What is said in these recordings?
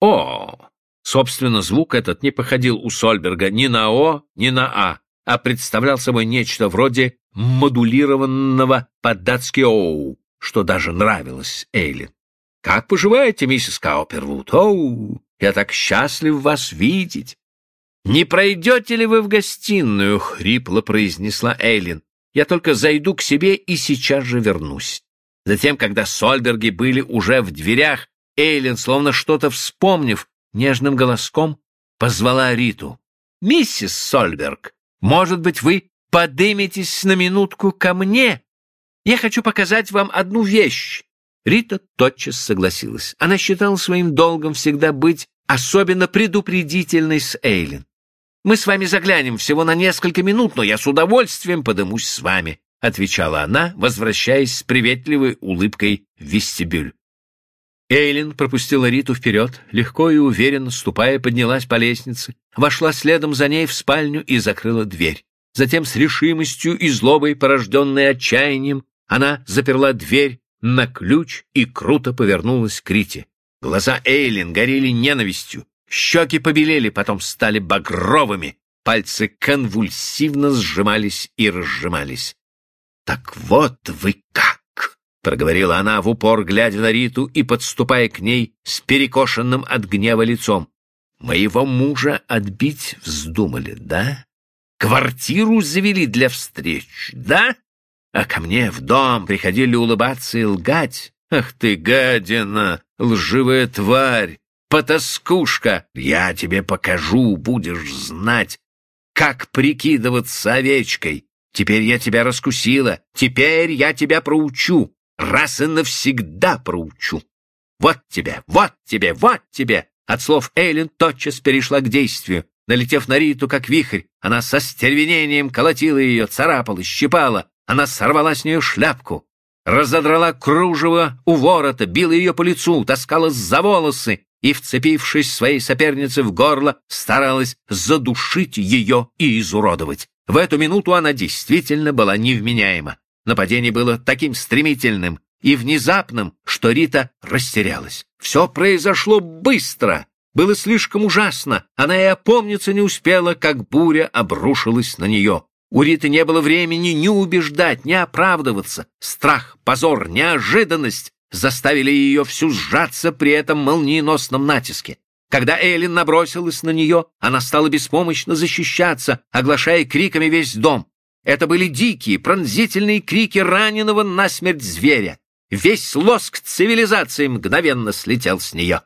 О! Собственно, звук этот не походил у Сольберга ни на О, ни на А, а представлял собой нечто вроде модулированного по-датски «оу», что даже нравилось Эйлин. «Как поживаете, миссис Каупервуд? Оу, я так счастлив вас видеть!» «Не пройдете ли вы в гостиную?» — хрипло произнесла Эйлин. «Я только зайду к себе и сейчас же вернусь». Затем, когда Сольберги были уже в дверях, Эйлин, словно что-то вспомнив, нежным голоском позвала Риту. «Миссис Сольберг, может быть, вы подыметесь на минутку ко мне? Я хочу показать вам одну вещь». Рита тотчас согласилась. Она считала своим долгом всегда быть особенно предупредительной с Эйлин. «Мы с вами заглянем всего на несколько минут, но я с удовольствием подымусь с вами», — отвечала она, возвращаясь с приветливой улыбкой в вестибюль. Эйлин пропустила Риту вперед, легко и уверенно ступая, поднялась по лестнице, вошла следом за ней в спальню и закрыла дверь. Затем с решимостью и злобой, порожденной отчаянием, она заперла дверь на ключ и круто повернулась к Рите. Глаза Эйлин горели ненавистью, щеки побелели, потом стали багровыми, пальцы конвульсивно сжимались и разжимались. «Так вот вы как!» Проговорила она в упор, глядя на Риту и подступая к ней с перекошенным от гнева лицом. «Моего мужа отбить вздумали, да? Квартиру завели для встреч, да? А ко мне в дом приходили улыбаться и лгать? Ах ты, гадина, лживая тварь, потаскушка! Я тебе покажу, будешь знать, как прикидываться овечкой. Теперь я тебя раскусила, теперь я тебя проучу раз и навсегда проучу. Вот тебе, вот тебе, вот тебе!» От слов Эйлин тотчас перешла к действию. Налетев на Риту, как вихрь, она со стервенением колотила ее, царапала, щипала. Она сорвала с нее шляпку, разодрала кружево у ворота, била ее по лицу, таскала за волосы и, вцепившись своей сопернице в горло, старалась задушить ее и изуродовать. В эту минуту она действительно была невменяема. Нападение было таким стремительным и внезапным, что Рита растерялась. Все произошло быстро, было слишком ужасно. Она и опомниться не успела, как буря обрушилась на нее. У Риты не было времени ни убеждать, ни оправдываться. Страх, позор, неожиданность заставили ее всю сжаться при этом молниеносном натиске. Когда Эллен набросилась на нее, она стала беспомощно защищаться, оглашая криками весь дом. Это были дикие, пронзительные крики раненого насмерть зверя. Весь лоск цивилизации мгновенно слетел с нее.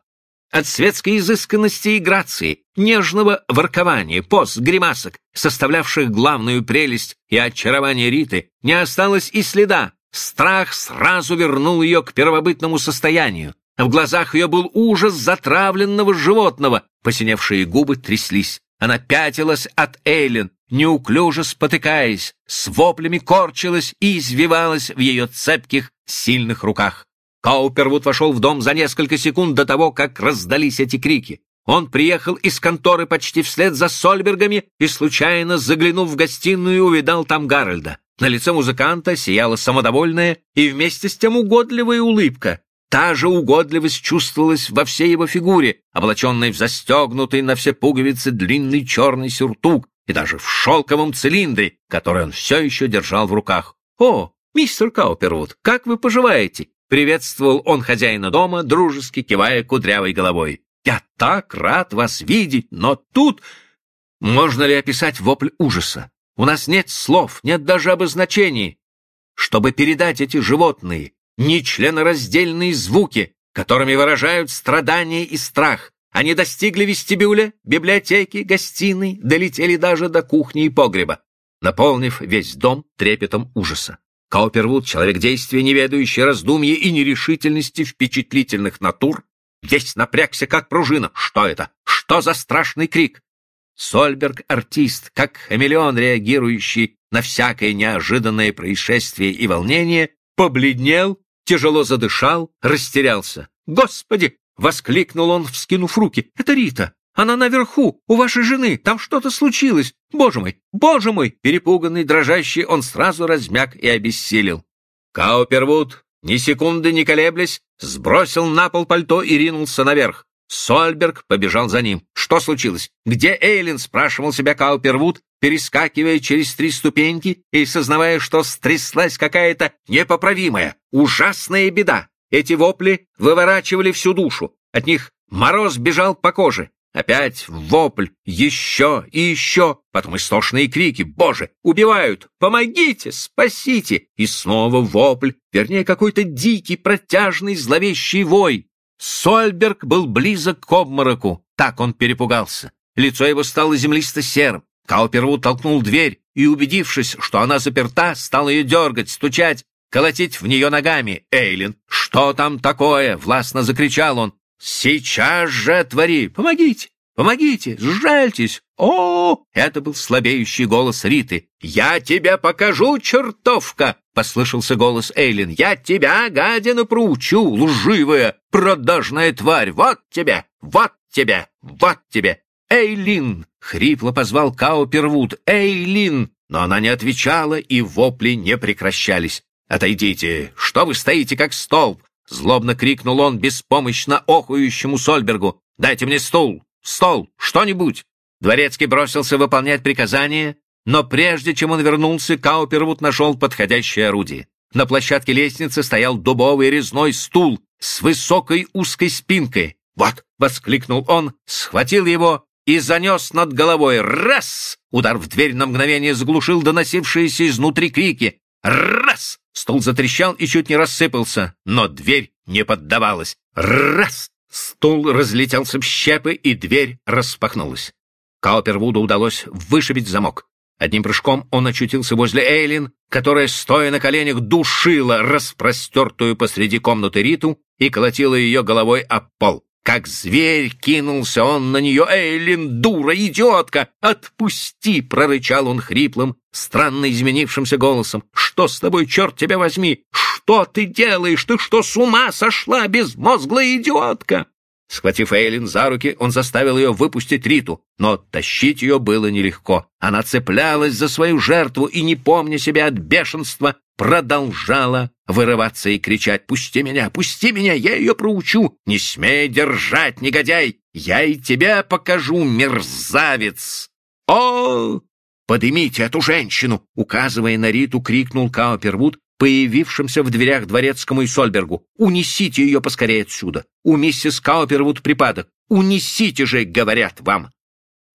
От светской изысканности и грации, нежного воркования, поз, гримасок, составлявших главную прелесть и очарование Риты, не осталось и следа. Страх сразу вернул ее к первобытному состоянию. В глазах ее был ужас затравленного животного, посиневшие губы тряслись. Она пятилась от Эйлен, неуклюже спотыкаясь, с воплями корчилась и извивалась в ее цепких, сильных руках. Каупервуд вошел в дом за несколько секунд до того, как раздались эти крики. Он приехал из конторы почти вслед за Сольбергами и, случайно заглянув в гостиную, увидал там Гарольда. На лице музыканта сияла самодовольная и вместе с тем угодливая улыбка. Та же угодливость чувствовалась во всей его фигуре, облаченной в застегнутый на все пуговицы длинный черный сюртук и даже в шелковом цилиндре, который он все еще держал в руках. «О, мистер Каупервуд, как вы поживаете?» Приветствовал он хозяина дома, дружески кивая кудрявой головой. «Я так рад вас видеть, но тут...» Можно ли описать вопль ужаса? У нас нет слов, нет даже обозначений, чтобы передать эти животные, нечленораздельные звуки, которыми выражают страдания и страх. Они достигли вестибюля, библиотеки, гостиной, долетели даже до кухни и погреба, наполнив весь дом трепетом ужаса. Каупервуд, человек действия, не ведающий раздумья и нерешительности впечатлительных натур, весь напрягся, как пружина. Что это? Что за страшный крик? Сольберг — артист, как хамелеон, реагирующий на всякое неожиданное происшествие и волнение, побледнел тяжело задышал, растерялся. «Господи!» — воскликнул он, вскинув руки. «Это Рита! Она наверху, у вашей жены! Там что-то случилось! Боже мой! Боже мой!» Перепуганный, дрожащий, он сразу размяк и обессилел. Каупервуд, ни секунды не колеблясь, сбросил на пол пальто и ринулся наверх. Сольберг побежал за ним. Что случилось? Где Эйлин? спрашивал себя Каупервуд, перескакивая через три ступеньки и сознавая, что стряслась какая-то непоправимая, ужасная беда. Эти вопли выворачивали всю душу. От них мороз бежал по коже. Опять вопль, еще и еще, потом истошные крики. «Боже, убивают! Помогите! Спасите!» И снова вопль, вернее, какой-то дикий, протяжный, зловещий вой. Сольберг был близок к обмороку. Так он перепугался. Лицо его стало землисто-серым. Каупервуд толкнул дверь и, убедившись, что она заперта, стал ее дергать, стучать, колотить в нее ногами. «Эйлин, что там такое?» — властно закричал он. «Сейчас же твори! Помогите! Помогите! Сжальтесь! О, это был слабеющий голос Риты. «Я тебе покажу, чертовка!» — послышался голос Эйлин. «Я тебя, гадина, проучу, лживая, продажная тварь! Вот тебе! Вот тебе! Вот тебе! Эйлин!» — хрипло позвал Као Первуд. «Эйлин!» Но она не отвечала, и вопли не прекращались. «Отойдите! Что вы стоите, как столб?» Злобно крикнул он беспомощно охующему Сольбергу. «Дайте мне стул! Стол! Что-нибудь!» Дворецкий бросился выполнять приказание, но прежде чем он вернулся, Каупервуд нашел подходящее орудие. На площадке лестницы стоял дубовый резной стул с высокой узкой спинкой. «Вот!» — воскликнул он, схватил его и занес над головой. «Раз!» Удар в дверь на мгновение заглушил доносившиеся изнутри крики. «Раз!» Стул затрещал и чуть не рассыпался, но дверь не поддавалась. «Раз!» Стул разлетелся в щепы, и дверь распахнулась. Каупервуду удалось вышибить замок. Одним прыжком он очутился возле Эйлин, которая, стоя на коленях, душила распростертую посреди комнаты Риту и колотила ее головой об пол. Как зверь кинулся он на нее. «Эйлин, дура, идиотка! Отпусти!» — прорычал он хриплым, странно изменившимся голосом. «Что с тобой, черт тебя возьми? Что ты делаешь? Ты что, с ума сошла, безмозглая идиотка?» Схватив Эйлин за руки, он заставил ее выпустить Риту, но тащить ее было нелегко. Она цеплялась за свою жертву и, не помня себя от бешенства, продолжала вырываться и кричать «Пусти меня! Пусти меня! Я ее проучу! Не смей держать, негодяй! Я и тебя покажу, мерзавец!» «О!» «Подымите эту женщину!» Указывая на Риту, крикнул Каупервуд, появившимся в дверях дворецкому и Сольбергу. «Унесите ее поскорее отсюда! У миссис Каупервуд припадок! Унесите же, говорят вам!»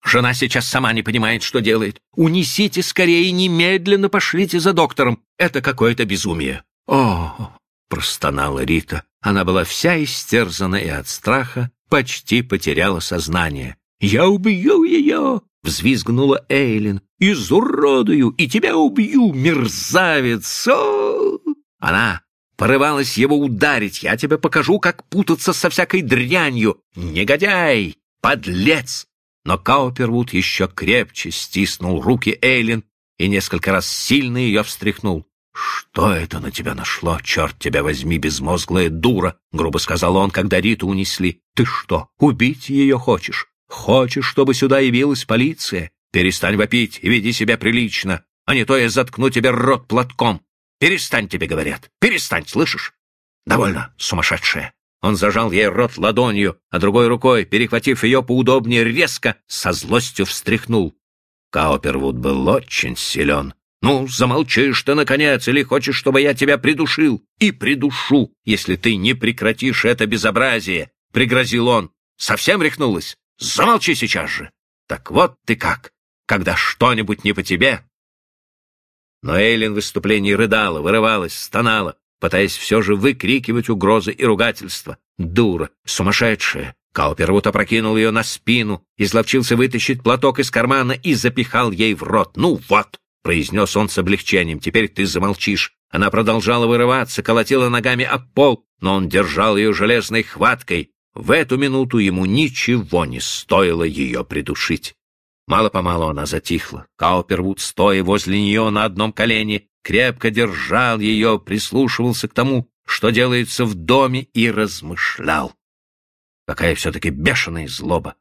Жена сейчас сама не понимает, что делает. Унесите скорее немедленно пошлите за доктором. Это какое-то безумие. О, простонала Рита. Она была вся истерзана и от страха почти потеряла сознание. Я убью ее! Взвизгнула Эйлин. Изуродую и тебя убью, мерзавец! О! Она порывалась его ударить. Я тебе покажу, как путаться со всякой дрянью. Негодяй! Подлец! Но Каупервуд еще крепче стиснул руки Эйлин и несколько раз сильно ее встряхнул. «Что это на тебя нашло, черт тебя возьми, безмозглая дура!» — грубо сказал он, когда Риту унесли. «Ты что, убить ее хочешь? Хочешь, чтобы сюда явилась полиция? Перестань вопить и веди себя прилично, а не то я заткну тебе рот платком. Перестань, тебе говорят. Перестань, слышишь? Довольно, сумасшедшая. Он зажал ей рот ладонью, а другой рукой, перехватив ее поудобнее, резко, со злостью встряхнул. Каупервуд был очень силен. «Ну, замолчишь ты, наконец, или хочешь, чтобы я тебя придушил? И придушу, если ты не прекратишь это безобразие!» — пригрозил он. «Совсем рехнулась? Замолчи сейчас же! Так вот ты как! когда что-нибудь не по тебе. Но Эйлин в выступлении рыдала, вырывалась, стонала, пытаясь все же выкрикивать угрозы и ругательства. Дура, сумасшедшая. Каупервуд опрокинул ее на спину, изловчился вытащить платок из кармана и запихал ей в рот. «Ну вот!» — произнес он с облегчением. «Теперь ты замолчишь». Она продолжала вырываться, колотила ногами об пол, но он держал ее железной хваткой. В эту минуту ему ничего не стоило ее придушить. Мало-помалу она затихла. Каупервуд, стоя возле нее на одном колене, крепко держал ее, прислушивался к тому, что делается в доме, и размышлял. Какая все-таки бешеная злоба!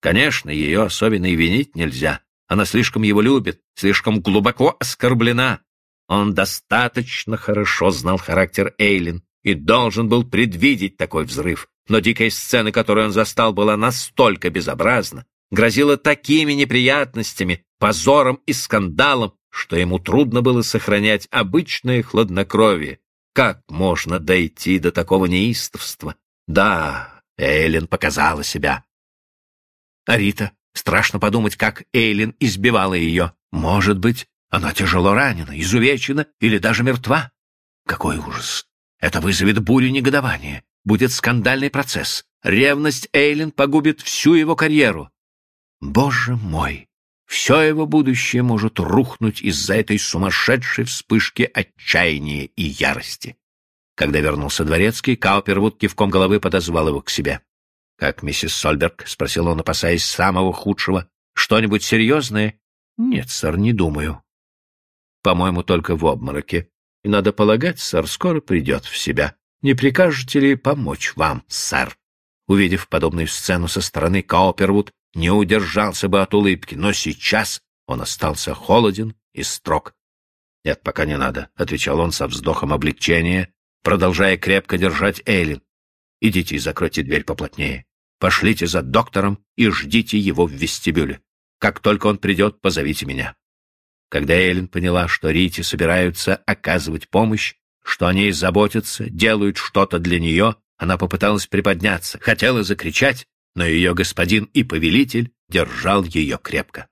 Конечно, ее особенно и винить нельзя. Она слишком его любит, слишком глубоко оскорблена. Он достаточно хорошо знал характер Эйлин и должен был предвидеть такой взрыв. но дикая сцена, которую он застал, была настолько безобразна, грозила такими неприятностями, позором и скандалом, что ему трудно было сохранять обычное хладнокровие. Как можно дойти до такого неистовства? Да, Эйлин показала себя. А Рита, страшно подумать, как Эйлин избивала ее. Может быть, она тяжело ранена, изувечена или даже мертва. Какой ужас! Это вызовет бурю негодования. Будет скандальный процесс. Ревность Эйлин погубит всю его карьеру. Боже мой! Все его будущее может рухнуть из-за этой сумасшедшей вспышки отчаяния и ярости. Когда вернулся дворецкий, Каупервуд кивком головы подозвал его к себе. — Как миссис Сольберг? — спросил он, опасаясь самого худшего. — Что-нибудь серьезное? — Нет, сэр, не думаю. — По-моему, только в обмороке. И, надо полагать, сэр, скоро придет в себя. Не прикажете ли помочь вам, сэр? Увидев подобную сцену со стороны, Каупервуд не удержался бы от улыбки, но сейчас он остался холоден и строг. — Нет, пока не надо, — отвечал он со вздохом облегчения, продолжая крепко держать Эйлин. — Идите и закройте дверь поплотнее. Пошлите за доктором и ждите его в вестибюле. Как только он придет, позовите меня. Когда Эйлин поняла, что Рите собираются оказывать помощь, что о ней заботятся, делают что-то для нее, она попыталась приподняться, хотела закричать, но ее господин и повелитель держал ее крепко.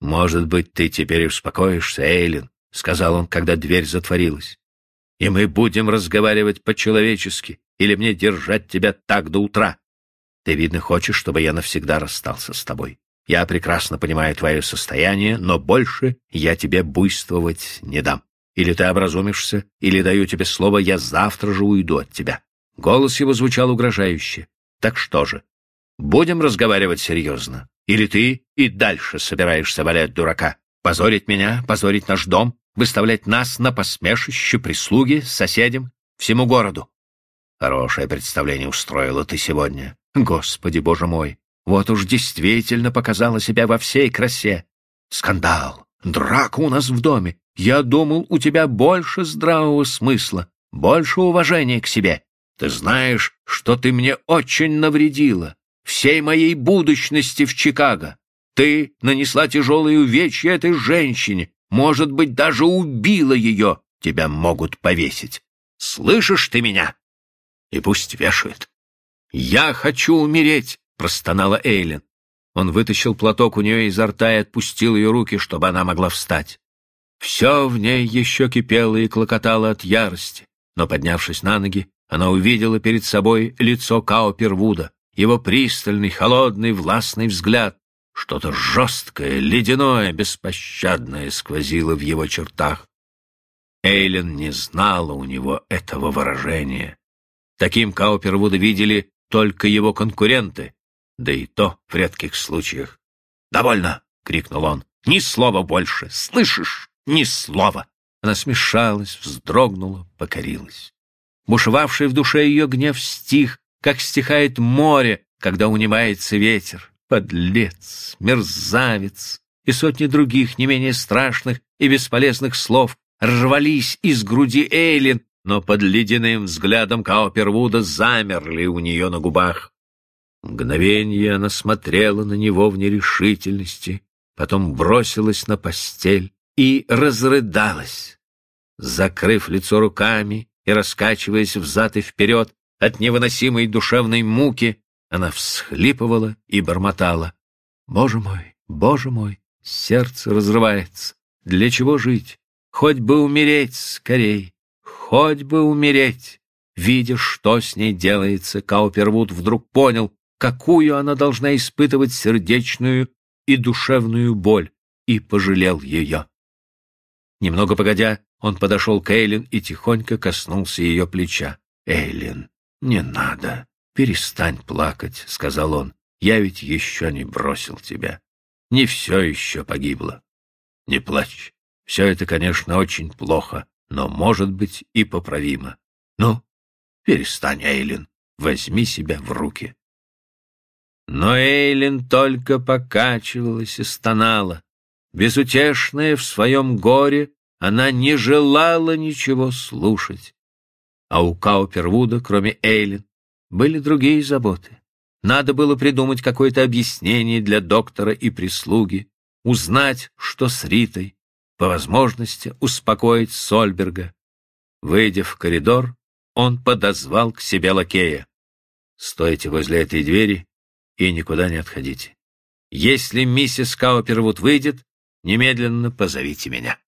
«Может быть, ты теперь успокоишься, Эйлин», — сказал он, когда дверь затворилась. «И мы будем разговаривать по-человечески, или мне держать тебя так до утра. Ты, видно, хочешь, чтобы я навсегда расстался с тобой. Я прекрасно понимаю твое состояние, но больше я тебе буйствовать не дам. Или ты образумишься, или даю тебе слово, я завтра же уйду от тебя». Голос его звучал угрожающе. «Так что же, будем разговаривать серьезно? Или ты и дальше собираешься валять дурака? Позорить меня, позорить наш дом, выставлять нас на посмешище прислуги, соседям, всему городу?» Хорошее представление устроила ты сегодня. Господи, боже мой, вот уж действительно показала себя во всей красе. Скандал, драка у нас в доме. Я думал, у тебя больше здравого смысла, больше уважения к себе. Ты знаешь, что ты мне очень навредила, всей моей будущности в Чикаго. Ты нанесла тяжелые увечья этой женщине, может быть, даже убила ее. Тебя могут повесить. Слышишь ты меня? И пусть вешают. «Я хочу умереть!» — простонала Эйлин. Он вытащил платок у нее изо рта и отпустил ее руки, чтобы она могла встать. Все в ней еще кипело и клокотало от ярости, но, поднявшись на ноги, она увидела перед собой лицо Каупервуда, его пристальный, холодный, властный взгляд. Что-то жесткое, ледяное, беспощадное сквозило в его чертах. Эйлен не знала у него этого выражения. Таким Каупервуда видели только его конкуренты, да и то в редких случаях. «Довольно!» — крикнул он. «Ни слова больше! Слышишь? Ни слова!» Она смешалась, вздрогнула, покорилась. Бушевавший в душе ее гнев стих, как стихает море, когда унимается ветер. Подлец, мерзавец и сотни других не менее страшных и бесполезных слов рвались из груди Эйлин, но под ледяным взглядом Каупервуда замерли у нее на губах. Мгновение она смотрела на него в нерешительности, потом бросилась на постель и разрыдалась. Закрыв лицо руками и раскачиваясь взад и вперед от невыносимой душевной муки, она всхлипывала и бормотала. «Боже мой, боже мой, сердце разрывается. Для чего жить? Хоть бы умереть скорей, хоть бы умереть!» Видя, что с ней делается, Каупервуд вдруг понял, какую она должна испытывать сердечную и душевную боль, и пожалел ее. Немного погодя, он подошел к Эйлин и тихонько коснулся ее плеча. «Эйлин, не надо, перестань плакать», — сказал он. «Я ведь еще не бросил тебя. Не все еще погибло. Не плачь. Все это, конечно, очень плохо, но, может быть, и поправимо. Ну, перестань, Эйлин, возьми себя в руки». Но Эйлин только покачивалась и стонала. Безутешная в своем горе, она не желала ничего слушать. А у Каупервуда, кроме Эйлин, Были другие заботы. Надо было придумать какое-то объяснение для доктора и прислуги, узнать, что с Ритой, по возможности успокоить Сольберга. Выйдя в коридор, он подозвал к себе лакея. «Стойте возле этой двери и никуда не отходите. Если миссис Каупервуд выйдет, немедленно позовите меня».